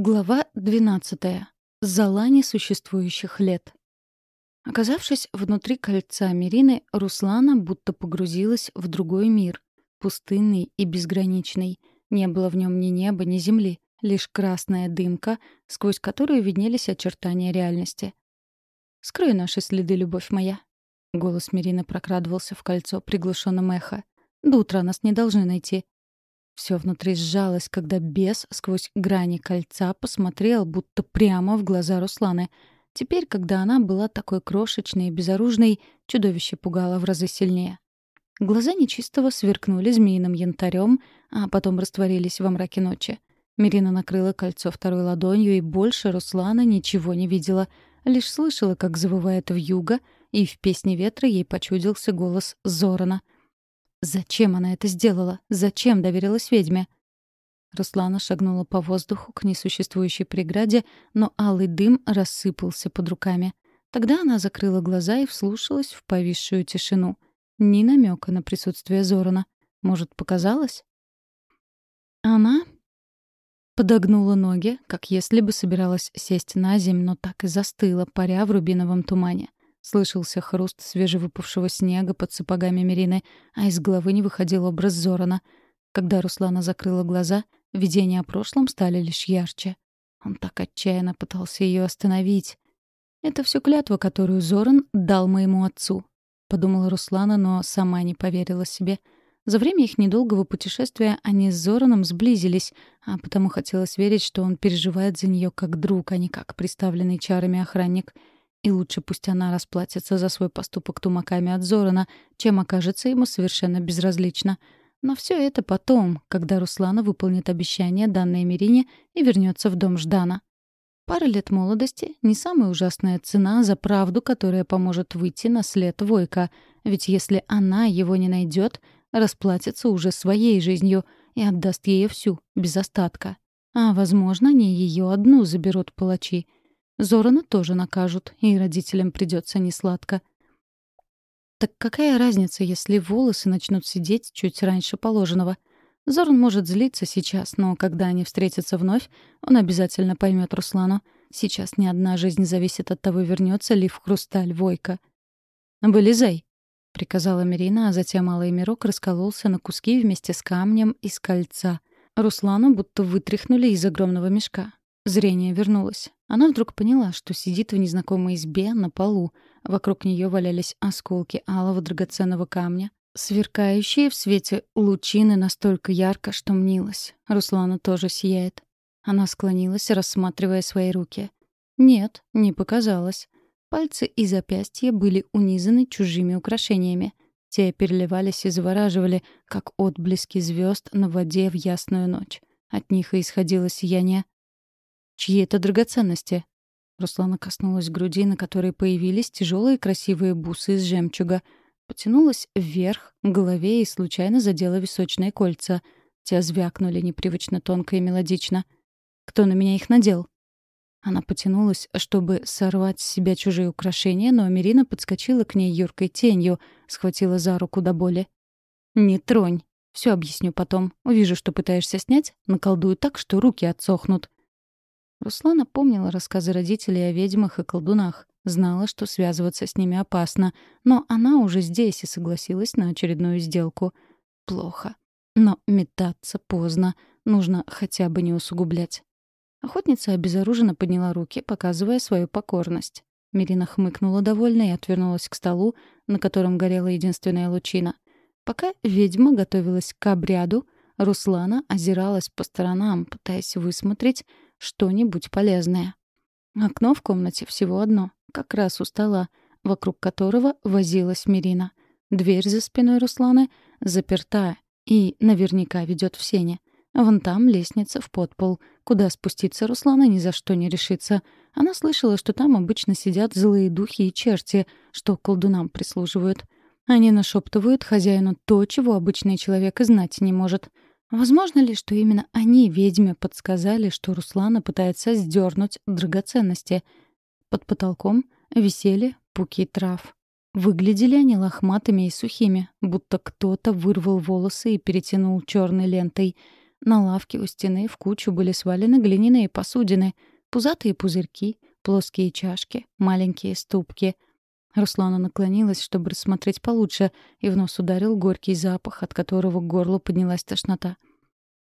Глава 12. Зала несуществующих лет. Оказавшись внутри кольца Мирины, Руслана будто погрузилась в другой мир, пустынный и безграничный. Не было в нем ни неба, ни земли, лишь красная дымка, сквозь которую виднелись очертания реальности. «Скрой наши следы, любовь моя». Голос Мирины прокрадывался в кольцо приглушенным эхо. «До утра нас не должны найти. Все внутри сжалось, когда бес сквозь грани кольца посмотрел, будто прямо в глаза Русланы. Теперь, когда она была такой крошечной и безоружной, чудовище пугало в разы сильнее. Глаза нечистого сверкнули змеиным янтарем, а потом растворились во мраке ночи. Мирина накрыла кольцо второй ладонью, и больше Руслана ничего не видела. Лишь слышала, как завывает вьюга, и в песне ветра ей почудился голос Зорана — Зачем она это сделала? Зачем доверилась ведьме? Руслана шагнула по воздуху к несуществующей преграде, но алый дым рассыпался под руками. Тогда она закрыла глаза и вслушалась в повисшую тишину. Ни намека на присутствие Зорана. Может, показалось? Она подогнула ноги, как если бы собиралась сесть на землю, но так и застыла, паря в рубиновом тумане. Слышался хруст свежевыпавшего снега под сапогами Мерины, а из головы не выходил образ Зорана. Когда Руслана закрыла глаза, видения о прошлом стали лишь ярче. Он так отчаянно пытался ее остановить. «Это все клятва, которую Зоран дал моему отцу», — подумала Руслана, но сама не поверила себе. За время их недолгого путешествия они с Зораном сблизились, а потому хотелось верить, что он переживает за нее как друг, а не как приставленный чарами охранник — и лучше пусть она расплатится за свой поступок тумаками от Зорана, чем окажется ему совершенно безразлично. Но все это потом, когда Руслана выполнит обещание, данное Мирине, и вернется в дом Ждана. Пара лет молодости — не самая ужасная цена за правду, которая поможет выйти на след Войка. Ведь если она его не найдет, расплатится уже своей жизнью и отдаст ей всю, без остатка. А, возможно, не ее одну заберут палачи — Зорана тоже накажут, и родителям придется несладко. Так какая разница, если волосы начнут сидеть чуть раньше положенного? Зоран может злиться сейчас, но когда они встретятся вновь, он обязательно поймет Руслану. Сейчас ни одна жизнь зависит от того, вернется ли в хрусталь Войка. «Вылезай», — приказала Мирина, а затем Алый Мирок раскололся на куски вместе с камнем из кольца. Руслану будто вытряхнули из огромного мешка. Зрение вернулось. Она вдруг поняла, что сидит в незнакомой избе на полу. Вокруг нее валялись осколки алого драгоценного камня, сверкающие в свете лучины настолько ярко, что мнилось. Руслана тоже сияет. Она склонилась, рассматривая свои руки. Нет, не показалось. Пальцы и запястья были унизаны чужими украшениями. Те переливались и завораживали, как отблески звезд на воде в ясную ночь. От них и исходило сияние Чьи это драгоценности? Руслана коснулась груди, на которой появились тяжелые красивые бусы из жемчуга. Потянулась вверх, к голове и случайно задела височные кольца. Те звякнули непривычно тонко и мелодично. «Кто на меня их надел?» Она потянулась, чтобы сорвать с себя чужие украшения, но Мирина подскочила к ней юркой тенью, схватила за руку до боли. «Не тронь. Все объясню потом. Увижу, что пытаешься снять, наколдую так, что руки отсохнут». Руслана помнила рассказы родителей о ведьмах и колдунах, знала, что связываться с ними опасно, но она уже здесь и согласилась на очередную сделку. Плохо. Но метаться поздно, нужно хотя бы не усугублять. Охотница обезоруженно подняла руки, показывая свою покорность. Мирина хмыкнула довольно и отвернулась к столу, на котором горела единственная лучина. Пока ведьма готовилась к обряду, Руслана озиралась по сторонам, пытаясь высмотреть, что-нибудь полезное. Окно в комнате всего одно, как раз у стола, вокруг которого возилась Мирина. Дверь за спиной Русланы заперта и наверняка ведет в сене. Вон там лестница в подпол. Куда спуститься Руслана ни за что не решится. Она слышала, что там обычно сидят злые духи и черти, что колдунам прислуживают. Они нашептывают хозяину то, чего обычный человек и знать не может — Возможно ли, что именно они, ведьме, подсказали, что Руслана пытается сдернуть драгоценности? Под потолком висели пуки трав. Выглядели они лохматыми и сухими, будто кто-то вырвал волосы и перетянул черной лентой. на лавке у стены в кучу были свалены глиняные посудины, пузатые пузырьки, плоские чашки, маленькие ступки. Руслана наклонилась, чтобы рассмотреть получше, и в нос ударил горький запах, от которого к горлу поднялась тошнота.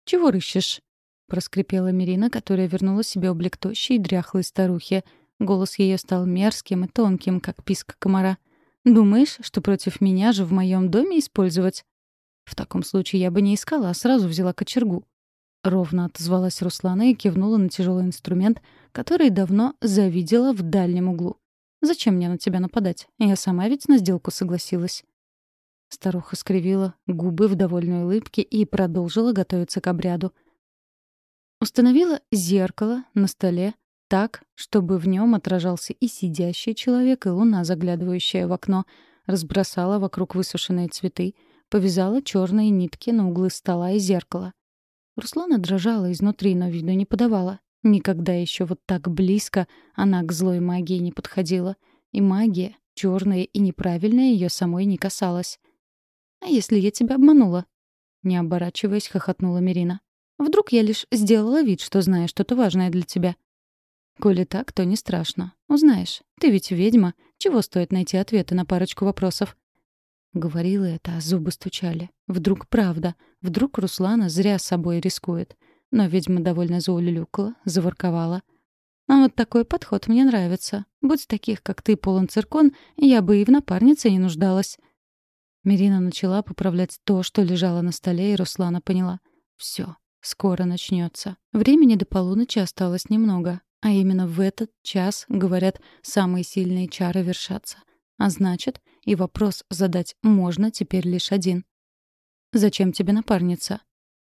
«Чего рыщешь?» — проскрипела Мирина, которая вернула себе облик тощей и дряхлой старухи. Голос ее стал мерзким и тонким, как писк комара. «Думаешь, что против меня же в моем доме использовать?» В таком случае я бы не искала, а сразу взяла кочергу. Ровно отозвалась Руслана и кивнула на тяжелый инструмент, который давно завидела в дальнем углу. «Зачем мне на тебя нападать? Я сама ведь на сделку согласилась». Старуха скривила губы в довольной улыбке и продолжила готовиться к обряду. Установила зеркало на столе так, чтобы в нем отражался и сидящий человек, и луна, заглядывающая в окно, разбросала вокруг высушенные цветы — повязала черные нитки на углы стола и зеркала. Руслана дрожала изнутри, но виду не подавала. Никогда еще вот так близко она к злой магии не подходила. И магия, черная и неправильная, ее самой не касалась. «А если я тебя обманула?» Не оборачиваясь, хохотнула Мирина. «Вдруг я лишь сделала вид, что знаю что-то важное для тебя?» «Коли так, то не страшно. Узнаешь. Ты ведь ведьма. Чего стоит найти ответы на парочку вопросов? Говорила это, а зубы стучали. Вдруг правда. Вдруг Руслана зря собой рискует. Но ведьма довольно заулюлюкала, заворковала. А вот такой подход мне нравится. Будь таких, как ты, полон циркон, я бы и в напарнице не нуждалась. Мирина начала поправлять то, что лежало на столе, и Руслана поняла. Все, скоро начнется. Времени до полуночи осталось немного. А именно в этот час, говорят, самые сильные чары вершатся. А значит, и вопрос задать можно теперь лишь один. «Зачем тебе напарница?» —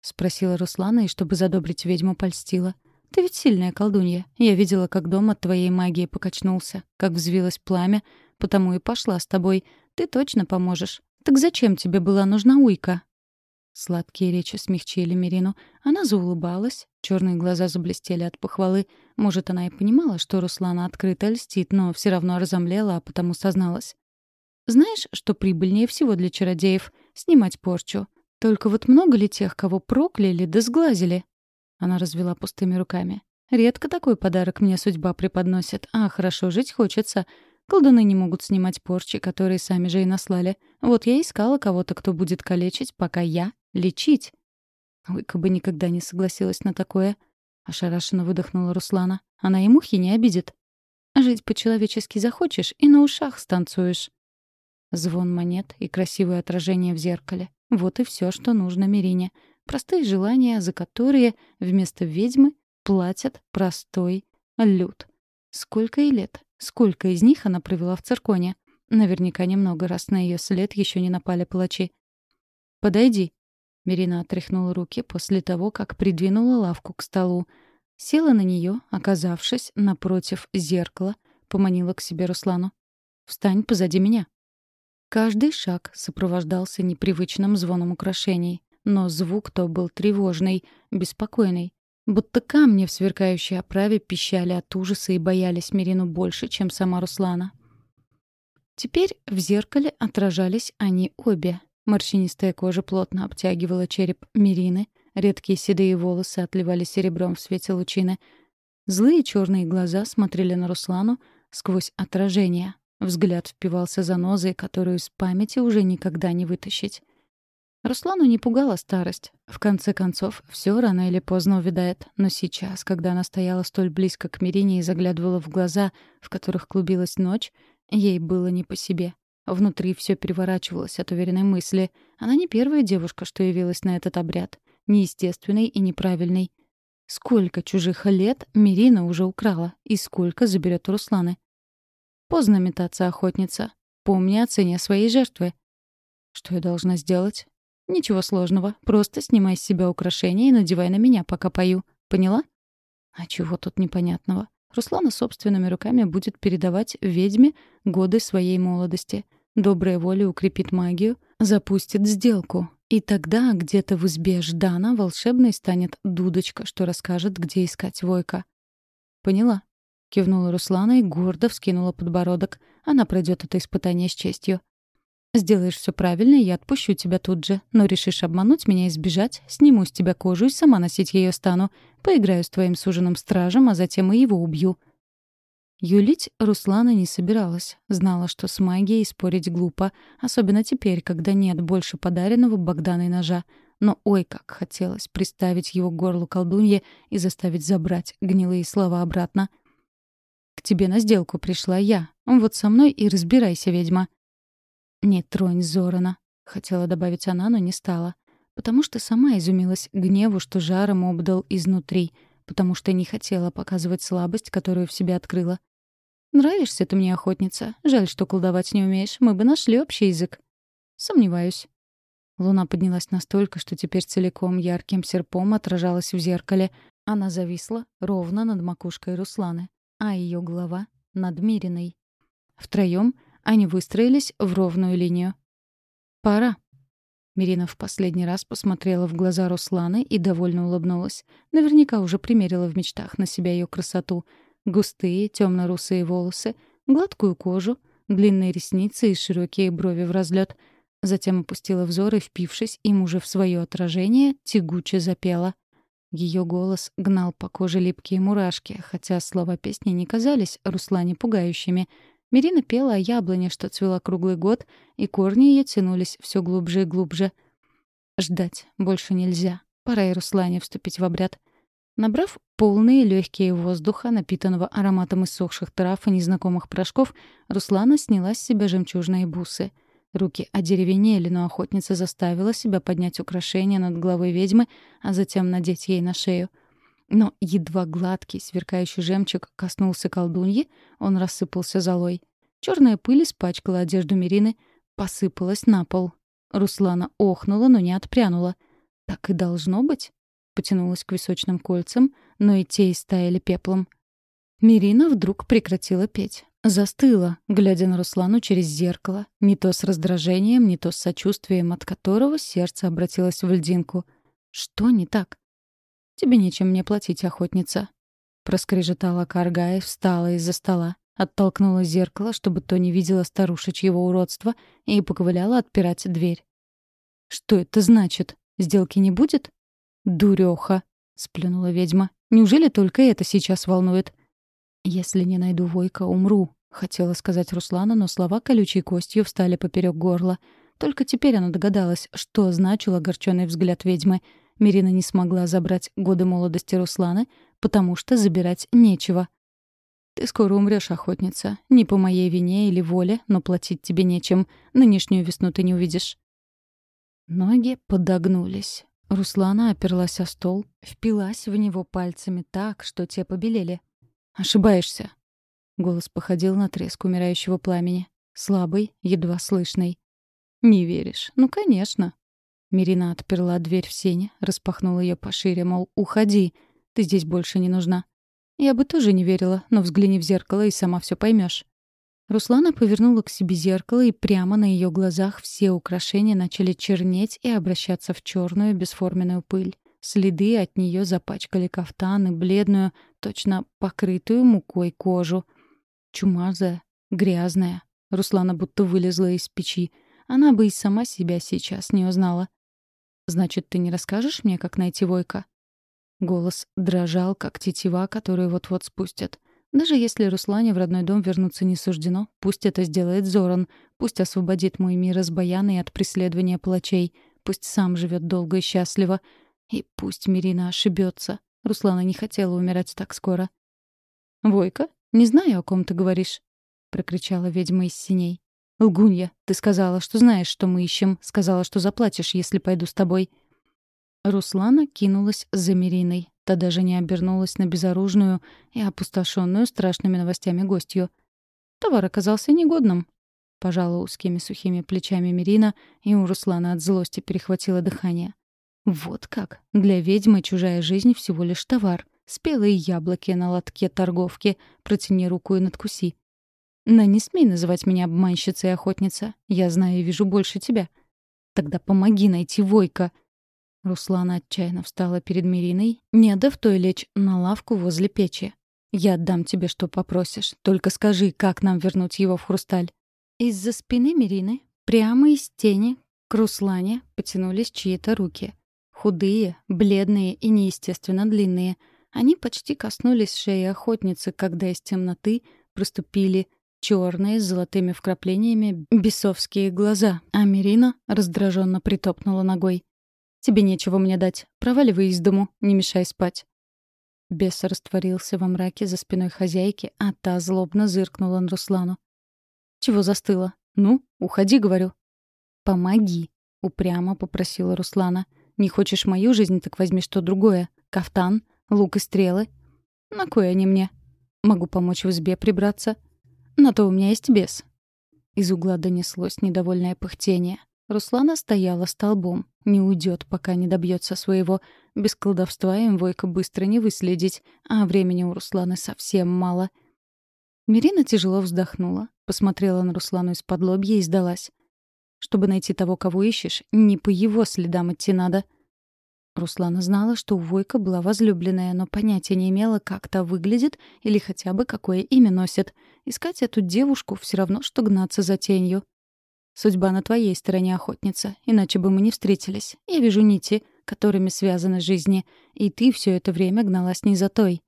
спросила Руслана, и чтобы задобрить ведьму, польстила. «Ты ведь сильная колдунья. Я видела, как дом от твоей магии покачнулся, как взвилось пламя, потому и пошла с тобой. Ты точно поможешь. Так зачем тебе была нужна уйка?» Сладкие речи смягчили Мирину. Она заулыбалась, черные глаза заблестели от похвалы. Может, она и понимала, что Руслана открыто льстит, но все равно разомлела, а потому созналась. «Знаешь, что прибыльнее всего для чародеев? Снимать порчу. Только вот много ли тех, кого прокляли да сглазили?» Она развела пустыми руками. «Редко такой подарок мне судьба преподносит, а хорошо жить хочется. Колдуны не могут снимать порчи, которые сами же и наслали. Вот я искала кого-то, кто будет калечить, пока я Лечить? Ойка бы никогда не согласилась на такое. Ошарашенно выдохнула Руслана. Она и мухи не обидит. Жить по-человечески захочешь и на ушах станцуешь. Звон монет и красивое отражение в зеркале. Вот и все, что нужно Мирине. Простые желания, за которые вместо ведьмы платят простой люд. Сколько и лет, сколько из них она провела в цирконе. Наверняка немного раз на ее след еще не напали палачи. «Подойди», Мирина отряхнула руки после того, как придвинула лавку к столу. Села на нее, оказавшись напротив зеркала, поманила к себе Руслану. «Встань позади меня». Каждый шаг сопровождался непривычным звоном украшений, но звук то был тревожный, беспокойный. Будто камни в сверкающей оправе пищали от ужаса и боялись Мирину больше, чем сама Руслана. Теперь в зеркале отражались они обе, Морщинистая кожа плотно обтягивала череп Мирины, редкие седые волосы отливали серебром в свете лучины. Злые черные глаза смотрели на Руслану сквозь отражение. Взгляд впивался за нозой, которую с памяти уже никогда не вытащить. Руслану не пугала старость. В конце концов, все рано или поздно увядает. Но сейчас, когда она стояла столь близко к Мирине и заглядывала в глаза, в которых клубилась ночь, ей было не по себе. Внутри все переворачивалось от уверенной мысли. Она не первая девушка, что явилась на этот обряд. Неестественный и неправильный. Сколько чужих лет Мирина уже украла, и сколько заберет Русланы. Поздно метаться, охотница. Помни о цене своей жертвы. Что я должна сделать? Ничего сложного. Просто снимай с себя украшения и надевай на меня, пока пою. Поняла? А чего тут непонятного? Руслана собственными руками будет передавать ведьме годы своей молодости. Добрая воля укрепит магию, запустит сделку. И тогда где-то в избе Ждана волшебной станет дудочка, что расскажет, где искать Войка. «Поняла», — кивнула Руслана и гордо вскинула подбородок. Она пройдет это испытание с честью. Сделаешь все правильно, я отпущу тебя тут же. Но решишь обмануть меня и сбежать, сниму с тебя кожу и сама носить ее стану. Поиграю с твоим суженым стражем, а затем и его убью». Юлить Руслана не собиралась. Знала, что с магией спорить глупо, особенно теперь, когда нет больше подаренного Богданой ножа. Но ой, как хотелось приставить его к горлу колдунье и заставить забрать гнилые слова обратно. «К тебе на сделку пришла я. Вот со мной и разбирайся, ведьма». «Не тронь Зорана», — хотела добавить она, но не стала. Потому что сама изумилась гневу, что жаром обдал изнутри, потому что не хотела показывать слабость, которую в себе открыла. «Нравишься ты мне, охотница. Жаль, что колдовать не умеешь. Мы бы нашли общий язык». «Сомневаюсь». Луна поднялась настолько, что теперь целиком ярким серпом отражалась в зеркале. Она зависла ровно над макушкой Русланы, а ее голова — над Мириной. Втроем они выстроились в ровную линию. «Пора». Мирина в последний раз посмотрела в глаза Русланы и довольно улыбнулась. Наверняка уже примерила в мечтах на себя ее красоту. Густые, темно-русые волосы, гладкую кожу, длинные ресницы и широкие брови в разлет — Затем опустила взор и, впившись им уже в свое отражение, тягуче запела. Ее голос гнал по коже липкие мурашки, хотя слова песни не казались Руслане пугающими. Мирина пела о яблоне, что цвела круглый год, и корни ее тянулись все глубже и глубже. Ждать больше нельзя. Пора и Руслане вступить в обряд. Набрав полные легкие воздуха, напитанного ароматом иссохших трав и незнакомых порошков, Руслана сняла с себя жемчужные бусы — Руки одеревенели, но охотница заставила себя поднять украшение над головой ведьмы, а затем надеть ей на шею. Но едва гладкий, сверкающий жемчуг коснулся колдуньи, он рассыпался золой. Черная пыль испачкала одежду Мирины, посыпалась на пол. Руслана охнула, но не отпрянула. «Так и должно быть?» Потянулась к височным кольцам, но и те истаяли пеплом. Мирина вдруг прекратила петь. Застыла, глядя на Руслану через зеркало, не то с раздражением, не то с сочувствием, от которого сердце обратилось в льдинку. Что не так? «Тебе нечем мне платить, охотница», — проскрежетала Каргая, встала из-за стола, оттолкнула зеркало, чтобы то не видела старушечьего уродства, и поковыляла отпирать дверь. «Что это значит? Сделки не будет?» «Дурёха», — сплюнула ведьма. «Неужели только это сейчас волнует?» «Если не найду Войка, умру», — хотела сказать Руслана, но слова колючей костью встали поперек горла. Только теперь она догадалась, что значил огорченный взгляд ведьмы. Мирина не смогла забрать годы молодости Русланы, потому что забирать нечего. «Ты скоро умрешь, охотница. Не по моей вине или воле, но платить тебе нечем. Нынешнюю весну ты не увидишь». Ноги подогнулись. Руслана оперлась о стол, впилась в него пальцами так, что те побелели. «Ошибаешься». Голос походил на треск умирающего пламени. Слабый, едва слышный. «Не веришь? Ну, конечно». Мирина отперла дверь в сене, распахнула ее пошире, мол, «Уходи, ты здесь больше не нужна». Я бы тоже не верила, но взгляни в зеркало и сама все поймешь. Руслана повернула к себе зеркало, и прямо на ее глазах все украшения начали чернеть и обращаться в черную бесформенную пыль. Следы от нее запачкали кафтан и бледную, точно покрытую мукой кожу. Чумазая, грязная. Руслана будто вылезла из печи. Она бы и сама себя сейчас не узнала. «Значит, ты не расскажешь мне, как найти Войка?» Голос дрожал, как тетива, которую вот-вот спустят. Даже если Руслане в родной дом вернуться не суждено, пусть это сделает Зоран, пусть освободит мой мир из баяна и от преследования палачей, пусть сам живет долго и счастливо, и пусть Мирина ошибется. Руслана не хотела умирать так скоро. «Войка, не знаю, о ком ты говоришь», — прокричала ведьма из синей. «Лгунья, ты сказала, что знаешь, что мы ищем. Сказала, что заплатишь, если пойду с тобой». Руслана кинулась за Мириной. Та даже не обернулась на безоружную и опустошенную страшными новостями гостью. Товар оказался негодным. Пожала узкими сухими плечами Мирина, и у Руслана от злости перехватило дыхание. Вот как. Для ведьмы чужая жизнь всего лишь товар. Спелые яблоки на лотке торговки. Протяни руку и надкуси. Но не смей называть меня обманщицей и охотница. Я знаю и вижу больше тебя. Тогда помоги найти Войка. Руслана отчаянно встала перед Мириной, не дав той лечь на лавку возле печи. «Я отдам тебе, что попросишь. Только скажи, как нам вернуть его в хрусталь». Из-за спины Мирины Прямо из тени к Руслане потянулись чьи-то руки. Худые, бледные и неестественно длинные. Они почти коснулись шеи охотницы, когда из темноты проступили черные с золотыми вкраплениями бесовские глаза, а Мирина раздраженно притопнула ногой. «Тебе нечего мне дать. Проваливай из дому, не мешай спать». Бес растворился во мраке за спиной хозяйки, а та злобно зыркнула на Руслану. «Чего застыла? Ну, уходи, говорю». «Помоги», — упрямо попросила Руслана. «Не хочешь мою жизнь, так возьми что другое. Кафтан, лук и стрелы. На кое они мне? Могу помочь в избе прибраться. На то у меня есть бес». Из угла донеслось недовольное пыхтение. Руслана стояла столбом. Не уйдет, пока не добьется своего. Без колдовства им Войка быстро не выследить, а времени у Русланы совсем мало. Мирина тяжело вздохнула, посмотрела на Руслану из-под лобья и сдалась. «Чтобы найти того, кого ищешь, не по его следам идти надо». Руслана знала, что у Войка была возлюбленная, но понятия не имела, как та выглядит или хотя бы какое имя носит. Искать эту девушку все равно, что гнаться за тенью. Судьба на твоей стороне, охотница, иначе бы мы не встретились. Я вижу нити, которыми связаны жизни, и ты все это время гналась не за той.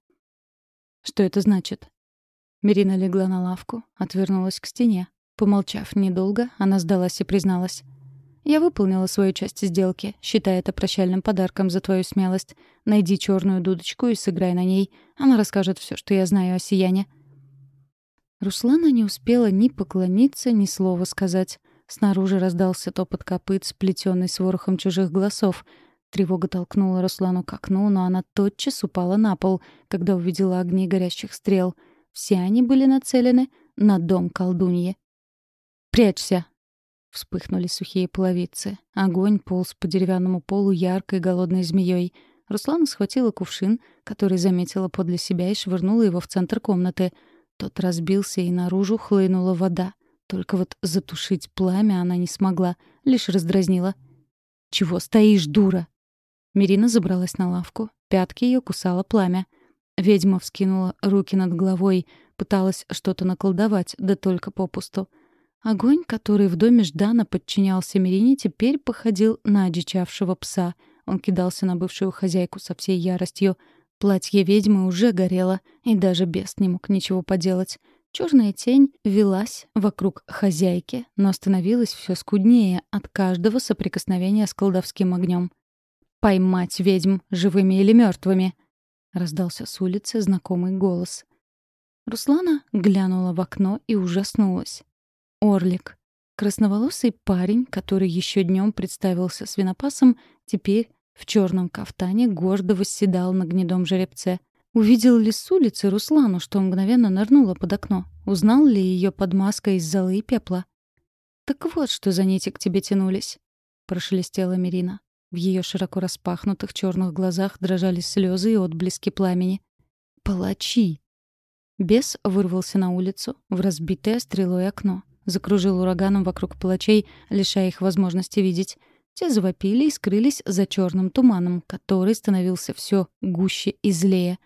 Что это значит? Мирина легла на лавку, отвернулась к стене. Помолчав недолго, она сдалась и призналась. «Я выполнила свою часть сделки, считая это прощальным подарком за твою смелость. Найди черную дудочку и сыграй на ней. Она расскажет все, что я знаю о сияне». Руслана не успела ни поклониться, ни слова сказать. Снаружи раздался топот копыт, сплетенный с ворохом чужих голосов. Тревога толкнула Руслану к окну, но она тотчас упала на пол, когда увидела огни горящих стрел. Все они были нацелены на дом колдуньи. «Прячься!» Вспыхнули сухие половицы. Огонь полз по деревянному полу яркой голодной змеей. Руслана схватила кувшин, который заметила подле себя, и швырнула его в центр комнаты. Тот разбился, и наружу хлынула вода. Только вот затушить пламя она не смогла, лишь раздразнила. «Чего стоишь, дура?» Мирина забралась на лавку, пятки ее кусало пламя. Ведьма вскинула руки над головой, пыталась что-то наколдовать, да только попусту. Огонь, который в доме Ждана подчинялся Мирине, теперь походил на одичавшего пса. Он кидался на бывшую хозяйку со всей яростью. Платье ведьмы уже горело, и даже бес не мог ничего поделать. Черная тень велась вокруг хозяйки, но становилась все скуднее от каждого соприкосновения с колдовским огнем. «Поймать ведьм, живыми или мертвыми!» — раздался с улицы знакомый голос. Руслана глянула в окно и ужаснулась. Орлик. Красноволосый парень, который еще днем представился свинопасом, теперь в черном кафтане гордо восседал на гнедом жеребце. Увидел ли с улицы Руслану, что мгновенно нырнула под окно? Узнал ли ее под маской из золы и пепла? «Так вот, что за нити к тебе тянулись», — прошелестела Мирина. В ее широко распахнутых черных глазах дрожали слезы и отблески пламени. «Палачи!» Бес вырвался на улицу, в разбитое стрелой окно. Закружил ураганом вокруг палачей, лишая их возможности видеть. Те завопили и скрылись за черным туманом, который становился все гуще и злее.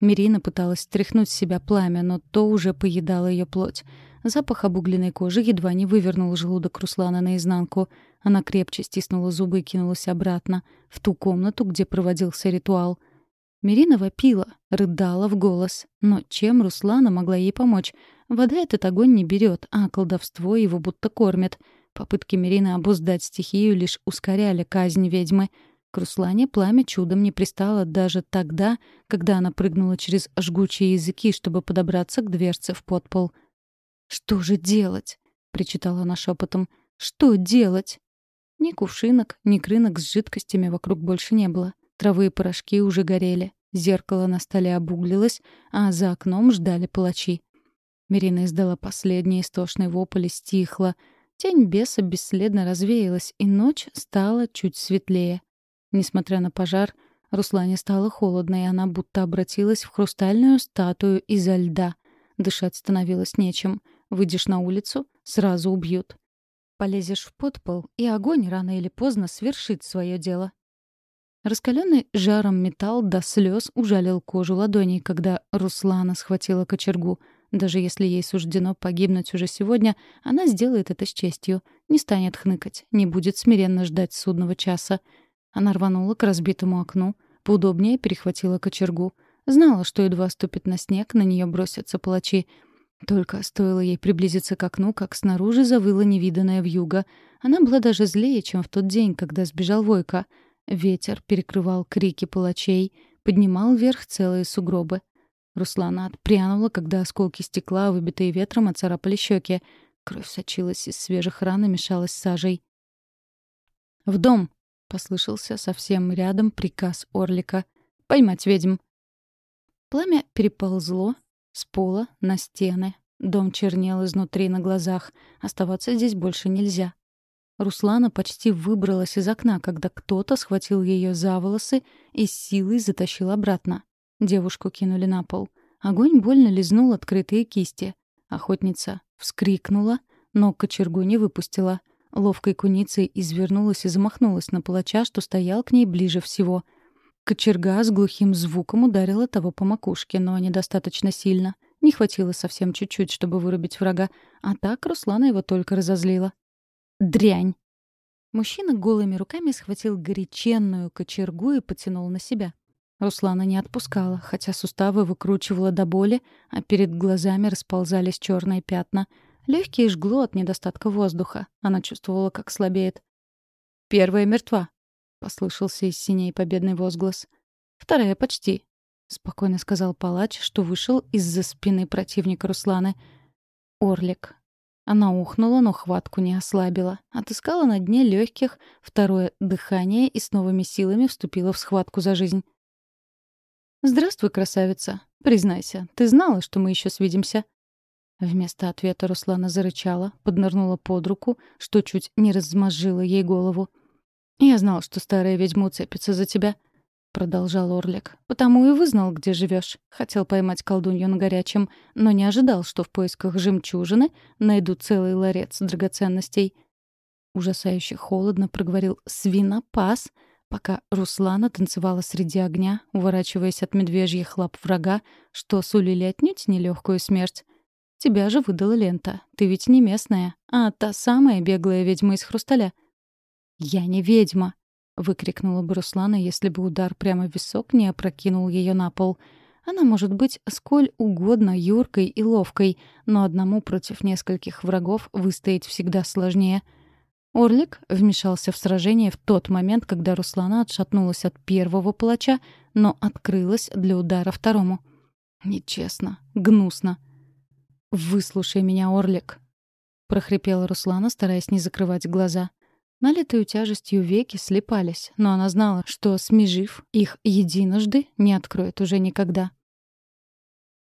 Мирина пыталась стряхнуть с себя пламя, но то уже поедало ее плоть. Запах обугленной кожи едва не вывернул желудок Руслана наизнанку. Она крепче стиснула зубы и кинулась обратно, в ту комнату, где проводился ритуал. Мирина вопила, рыдала в голос. Но чем Руслана могла ей помочь? Вода этот огонь не берет, а колдовство его будто кормит. Попытки Мирины обуздать стихию лишь ускоряли казнь ведьмы — к Руслане пламя чудом не пристало даже тогда, когда она прыгнула через жгучие языки, чтобы подобраться к дверце в подпол. «Что же делать?» — причитала она шепотом. «Что делать?» Ни кувшинок, ни крынок с жидкостями вокруг больше не было. Травы и порошки уже горели. Зеркало на столе обуглилось, а за окном ждали палачи. Мирина издала последний истошный вопль и стихла. Тень беса бесследно развеялась, и ночь стала чуть светлее. Несмотря на пожар, Руслане стало холодно, и она будто обратилась в хрустальную статую изо льда. Дышать становилось нечем. Выйдешь на улицу — сразу убьют. Полезешь в подпол, и огонь рано или поздно свершит свое дело. Раскаленный жаром металл до слез ужалил кожу ладоней, когда Руслана схватила кочергу. Даже если ей суждено погибнуть уже сегодня, она сделает это с честью. Не станет хныкать, не будет смиренно ждать судного часа. Она рванула к разбитому окну, поудобнее перехватила кочергу. Знала, что едва ступит на снег, на нее бросятся палачи. Только стоило ей приблизиться к окну, как снаружи завыла невиданная вьюга. Она была даже злее, чем в тот день, когда сбежал Войка. Ветер перекрывал крики палачей, поднимал вверх целые сугробы. Руслана отпрянула, когда осколки стекла, выбитые ветром, оцарапали щеки. Кровь сочилась из свежих ран и мешалась с сажей. «В дом!» — послышался совсем рядом приказ Орлика. «Поймать ведьм!» Пламя переползло с пола на стены. Дом чернел изнутри на глазах. Оставаться здесь больше нельзя. Руслана почти выбралась из окна, когда кто-то схватил ее за волосы и с силой затащил обратно. Девушку кинули на пол. Огонь больно лизнул открытые кисти. Охотница вскрикнула, но кочергу не выпустила. Ловкой куницей извернулась и замахнулась на палача, что стоял к ней ближе всего. Кочерга с глухим звуком ударила того по макушке, но недостаточно сильно. Не хватило совсем чуть-чуть, чтобы вырубить врага, а так Руслана его только разозлила. «Дрянь!» Мужчина голыми руками схватил горяченную кочергу и потянул на себя. Руслана не отпускала, хотя суставы выкручивала до боли, а перед глазами расползались черные пятна. Легкие жгло от недостатка воздуха. Она чувствовала, как слабеет. «Первая мертва», — послышался из синей победный возглас. «Вторая почти», — спокойно сказал палач, что вышел из-за спины противника Русланы. «Орлик». Она ухнула, но хватку не ослабила. Отыскала на дне легких второе дыхание и с новыми силами вступила в схватку за жизнь. «Здравствуй, красавица. Признайся, ты знала, что мы еще свидимся?» Вместо ответа Руслана зарычала, поднырнула под руку, что чуть не размозжило ей голову. «Я знал, что старая ведьма уцепится за тебя», — продолжал Орлик. «Потому и вызнал, где живешь. Хотел поймать колдунью на горячем, но не ожидал, что в поисках жемчужины найдут целый ларец драгоценностей». Ужасающе холодно проговорил «свинопас», — пока Руслана танцевала среди огня, уворачиваясь от медвежьих лап врага, что сулили отнюдь нелегкую смерть. Тебя же выдала лента. Ты ведь не местная, а та самая беглая ведьма из хрусталя. «Я не ведьма!» — выкрикнула бы Руслана, если бы удар прямо в висок не опрокинул ее на пол. Она может быть сколь угодно юркой и ловкой, но одному против нескольких врагов выстоять всегда сложнее — Орлик вмешался в сражение в тот момент, когда Руслана отшатнулась от первого палача, но открылась для удара второму. Нечестно, гнусно. «Выслушай меня, Орлик», — прохрипела Руслана, стараясь не закрывать глаза. Налитую тяжестью веки слепались, но она знала, что, смежив их единожды, не откроет уже никогда.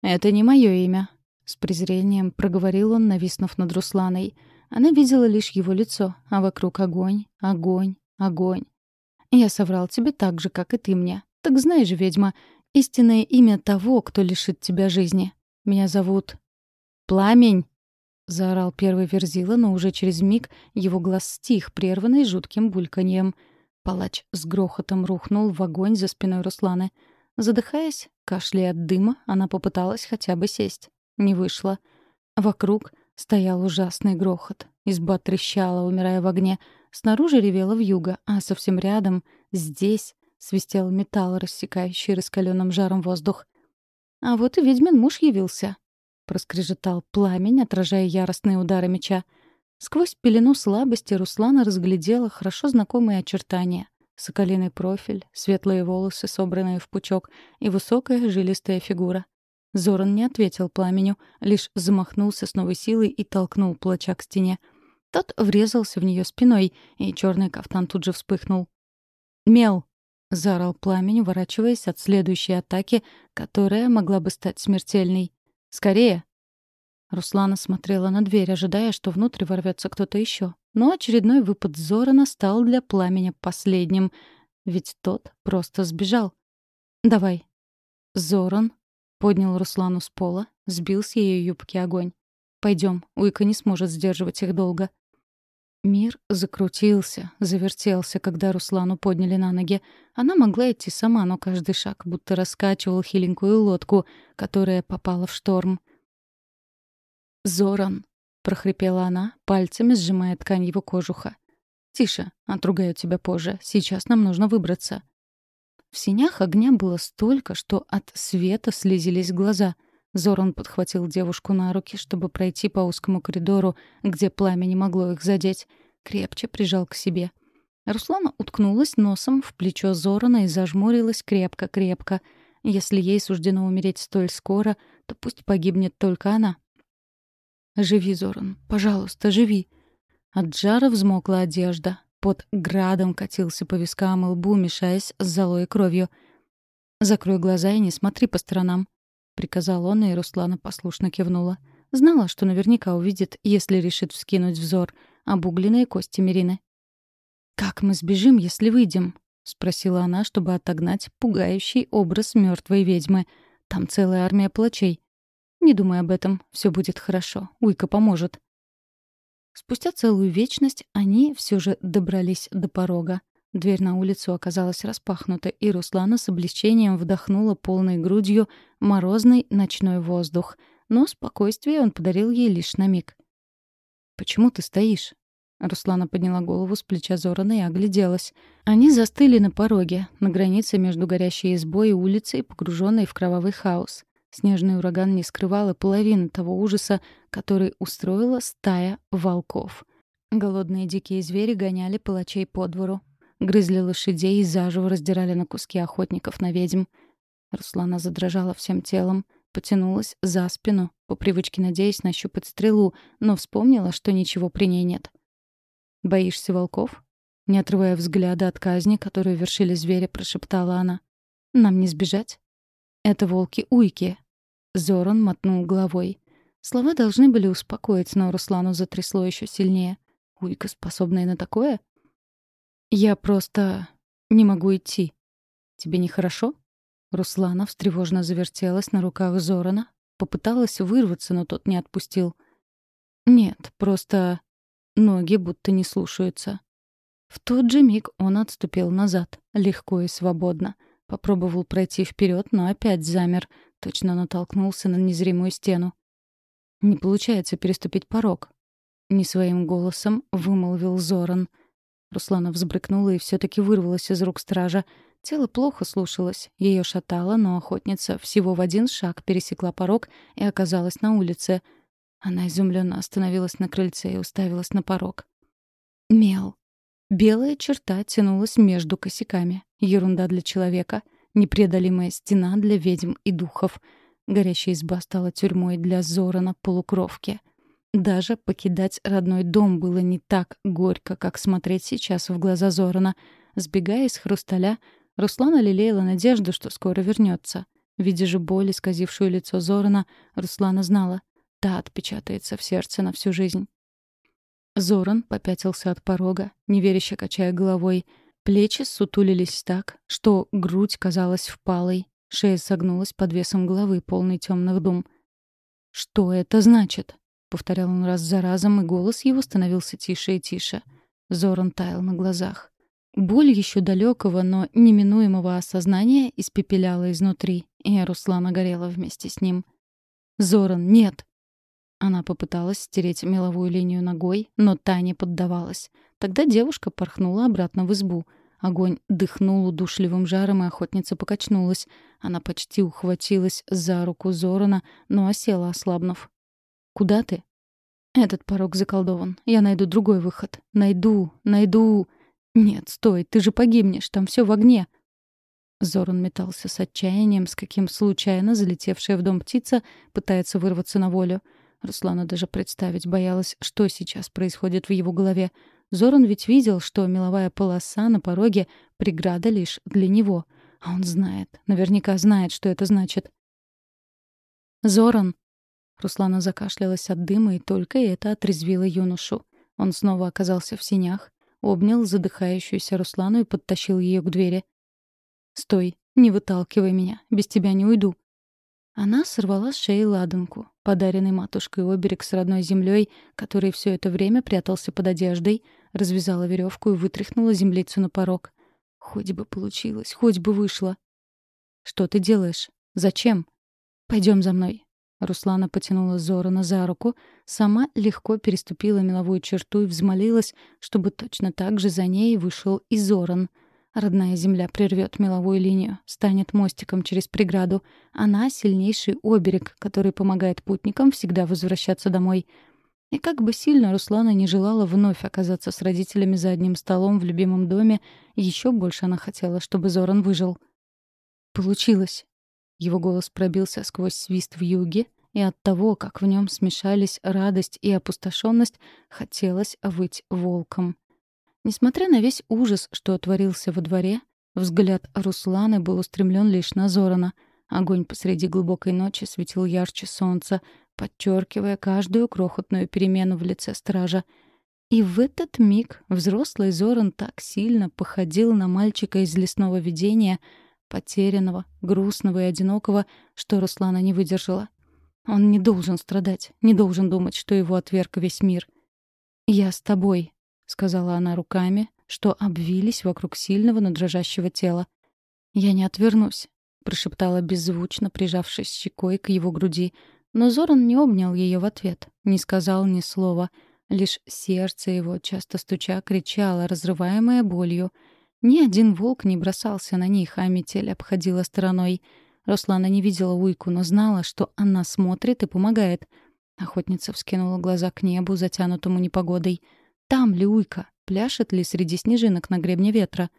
«Это не мое имя», — с презрением проговорил он, нависнув над Русланой — она видела лишь его лицо, а вокруг огонь, огонь, огонь. «Я соврал тебе так же, как и ты мне. Так знаешь ведьма, истинное имя того, кто лишит тебя жизни. Меня зовут... Пламень!» — заорал первый Верзила, но уже через миг его глаз стих, прерванный жутким бульканьем. Палач с грохотом рухнул в огонь за спиной Русланы. Задыхаясь, кашляя от дыма, она попыталась хотя бы сесть. Не вышло. Вокруг Стоял ужасный грохот. Изба трещала, умирая в огне. Снаружи ревела вьюга, а совсем рядом, здесь, свистел металл, рассекающий раскаленным жаром воздух. «А вот и ведьмин муж явился», — проскрежетал пламень, отражая яростные удары меча. Сквозь пелену слабости Руслана разглядела хорошо знакомые очертания. Соколиный профиль, светлые волосы, собранные в пучок, и высокая жилистая фигура. Зоран не ответил пламеню, лишь замахнулся с новой силой и толкнул плача к стене. Тот врезался в нее спиной, и черный кафтан тут же вспыхнул. «Мел!» — заорал пламень, уворачиваясь от следующей атаки, которая могла бы стать смертельной. «Скорее!» Руслана смотрела на дверь, ожидая, что внутрь ворвется кто-то еще. Но очередной выпад Зорана стал для пламени последним, ведь тот просто сбежал. «Давай». Зоран Поднял Руслану с пола, сбил с ее юбки огонь. Пойдем, Уйка не сможет сдерживать их долго. Мир закрутился, завертелся, когда Руслану подняли на ноги. Она могла идти сама, но каждый шаг будто раскачивал хиленькую лодку, которая попала в шторм. Зоран!» — прохрипела она, пальцами сжимая ткань его кожуха. «Тише, отругаю тебя позже. Сейчас нам нужно выбраться». В синях огня было столько, что от света слезились глаза. Зоран подхватил девушку на руки, чтобы пройти по узкому коридору, где пламя не могло их задеть. Крепче прижал к себе. Руслана уткнулась носом в плечо Зорана и зажмурилась крепко-крепко. Если ей суждено умереть столь скоро, то пусть погибнет только она. «Живи, Зоран, пожалуйста, живи!» От жара взмокла одежда. Под градом катился по вискам и лбу, мешаясь с золой кровью. «Закрой глаза и не смотри по сторонам», — приказал он, и Руслана послушно кивнула. Знала, что наверняка увидит, если решит вскинуть взор, обугленные кости Мирины. «Как мы сбежим, если выйдем?» — спросила она, чтобы отогнать пугающий образ мертвой ведьмы. «Там целая армия плачей. Не думай об этом, все будет хорошо. Уйка поможет». Спустя целую вечность они все же добрались до порога. Дверь на улицу оказалась распахнута, и Руслана с облегчением вдохнула полной грудью морозный ночной воздух. Но спокойствие он подарил ей лишь на миг. «Почему ты стоишь?» Руслана подняла голову с плеча Зорана и огляделась. Они застыли на пороге, на границе между горящей избой и улицей, погруженной в кровавый хаос. Снежный ураган не скрывал и половины того ужаса, который устроила стая волков. Голодные дикие звери гоняли палачей по двору. Грызли лошадей и заживо раздирали на куски охотников на ведьм. Руслана задрожала всем телом, потянулась за спину, по привычке надеясь нащупать стрелу, но вспомнила, что ничего при ней нет. «Боишься волков?» Не отрывая взгляда от казни, которую вершили звери, прошептала она. «Нам не сбежать?» «Это волки-уйки». Зоран мотнул головой. Слова должны были успокоить, но Руслану затрясло еще сильнее. Уйка, способная на такое? «Я просто... не могу идти. Тебе нехорошо?» Руслана встревожно завертелась на руках Зорана, попыталась вырваться, но тот не отпустил. «Нет, просто... ноги будто не слушаются». В тот же миг он отступил назад, легко и свободно — Попробовал пройти вперед, но опять замер. Точно натолкнулся на незримую стену. «Не получается переступить порог», — не своим голосом вымолвил Зоран. Руслана взбрыкнула и все таки вырвалась из рук стража. Тело плохо слушалось. Ее шатало, но охотница всего в один шаг пересекла порог и оказалась на улице. Она изумленно остановилась на крыльце и уставилась на порог. Мел. Белая черта тянулась между косяками. Ерунда для человека. Непреодолимая стена для ведьм и духов. Горящая изба стала тюрьмой для Зорана полукровки. Даже покидать родной дом было не так горько, как смотреть сейчас в глаза Зорана. Сбегая из хрусталя, Руслана лелеяла надежду, что скоро вернется. Видя же боль, исказившую лицо Зорана, Руслана знала — та отпечатается в сердце на всю жизнь. Зоран попятился от порога, неверяще качая головой. Плечи сутулились так, что грудь казалась впалой, шея согнулась под весом головы, полной темных дум. «Что это значит?» — повторял он раз за разом, и голос его становился тише и тише. Зоран таял на глазах. Боль еще далекого, но неминуемого осознания испепеляла изнутри, и Руслана горела вместе с ним. «Зоран, нет!» Она попыталась стереть меловую линию ногой, но та не поддавалась. Тогда девушка порхнула обратно в избу. Огонь дыхнул удушливым жаром, и охотница покачнулась. Она почти ухватилась за руку Зорана, но осела, ослабнув. «Куда ты?» «Этот порог заколдован. Я найду другой выход. Найду, найду...» «Нет, стой, ты же погибнешь, там все в огне!» Зоран метался с отчаянием, с каким случайно залетевшая в дом птица пытается вырваться на волю. Руслана даже представить боялась, что сейчас происходит в его голове. Зоран ведь видел, что меловая полоса на пороге — преграда лишь для него. А он знает, наверняка знает, что это значит. «Зоран!» Руслана закашлялась от дыма, и только это отрезвило юношу. Он снова оказался в синях, обнял задыхающуюся Руслану и подтащил ее к двери. «Стой, не выталкивай меня, без тебя не уйду». Она сорвала с шеи ладанку, подаренный матушкой оберег с родной землей, который все это время прятался под одеждой, развязала веревку и вытряхнула землицу на порог. Хоть бы получилось, хоть бы вышло. «Что ты делаешь? Зачем?» Пойдем за мной». Руслана потянула Зорана за руку, сама легко переступила меловую черту и взмолилась, чтобы точно так же за ней вышел и Зоран. Родная земля прервет меловую линию, станет мостиком через преграду. Она — сильнейший оберег, который помогает путникам всегда возвращаться домой. И как бы сильно Руслана не желала вновь оказаться с родителями за одним столом в любимом доме, еще больше она хотела, чтобы Зоран выжил. Получилось. Его голос пробился сквозь свист в юге, и от того, как в нем смешались радость и опустошенность, хотелось выть волком. Несмотря на весь ужас, что творился во дворе, взгляд Русланы был устремлен лишь на Зорана. Огонь посреди глубокой ночи светил ярче солнца, подчеркивая каждую крохотную перемену в лице стража. И в этот миг взрослый Зоран так сильно походил на мальчика из лесного видения — потерянного, грустного и одинокого, что Руслана не выдержала. Он не должен страдать, не должен думать, что его отверг весь мир. «Я с тобой», — сказала она руками, что обвились вокруг сильного, но дрожащего тела. «Я не отвернусь», — прошептала беззвучно, прижавшись щекой к его груди. Но Зоран не обнял ее в ответ, не сказал ни слова. Лишь сердце его, часто стуча, кричало, разрываемое болью — ни один волк не бросался на них, а метель обходила стороной. Руслана не видела Уйку, но знала, что она смотрит и помогает. Охотница вскинула глаза к небу, затянутому непогодой. «Там ли Уйка? Пляшет ли среди снежинок на гребне ветра?»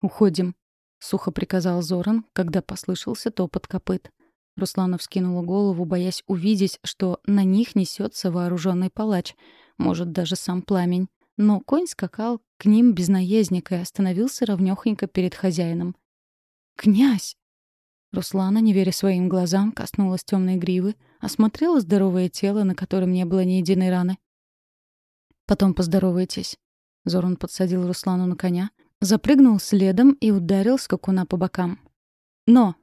«Уходим», — сухо приказал Зоран, когда послышался топот копыт. Руслана вскинула голову, боясь увидеть, что на них несется вооруженный палач, может, даже сам пламень. Но конь скакал к ним без наездника и остановился ровнёхонько перед хозяином. «Князь!» Руслана, не веря своим глазам, коснулась темной гривы, осмотрела здоровое тело, на котором не было ни единой раны. «Потом поздоровайтесь». Зорун подсадил Руслану на коня, запрыгнул следом и ударил скакуна по бокам. «Но!»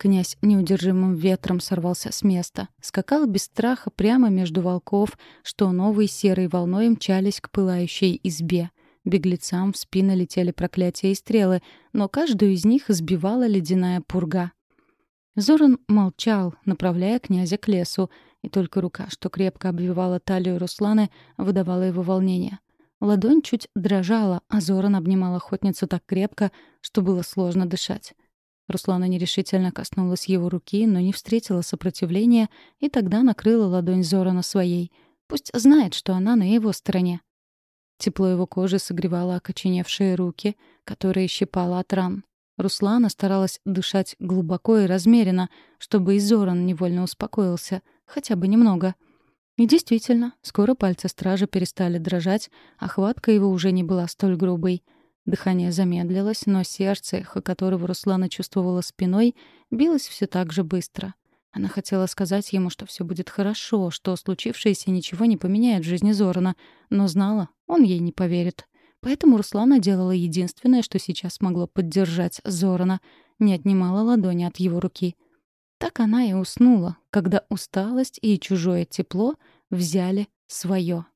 Князь неудержимым ветром сорвался с места. Скакал без страха прямо между волков, что новой серой волной мчались к пылающей избе. Беглецам в спины летели проклятия и стрелы, но каждую из них сбивала ледяная пурга. Зоран молчал, направляя князя к лесу, и только рука, что крепко обвивала талию Русланы, выдавала его волнение. Ладонь чуть дрожала, а Зоран обнимал охотницу так крепко, что было сложно дышать. Руслана нерешительно коснулась его руки, но не встретила сопротивления, и тогда накрыла ладонь Зорана своей. Пусть знает, что она на его стороне. Тепло его кожи согревало окоченевшие руки, которые щипало от ран. Руслана старалась дышать глубоко и размеренно, чтобы и Зоран невольно успокоился, хотя бы немного. И действительно, скоро пальцы стража перестали дрожать, а хватка его уже не была столь грубой — Дыхание замедлилось, но сердце, эхо которого Руслана чувствовала спиной, билось все так же быстро. Она хотела сказать ему, что все будет хорошо, что случившееся ничего не поменяет в жизни Зорана, но знала, он ей не поверит. Поэтому Руслана делала единственное, что сейчас могло поддержать Зорана, не отнимала ладони от его руки. Так она и уснула, когда усталость и чужое тепло взяли свое.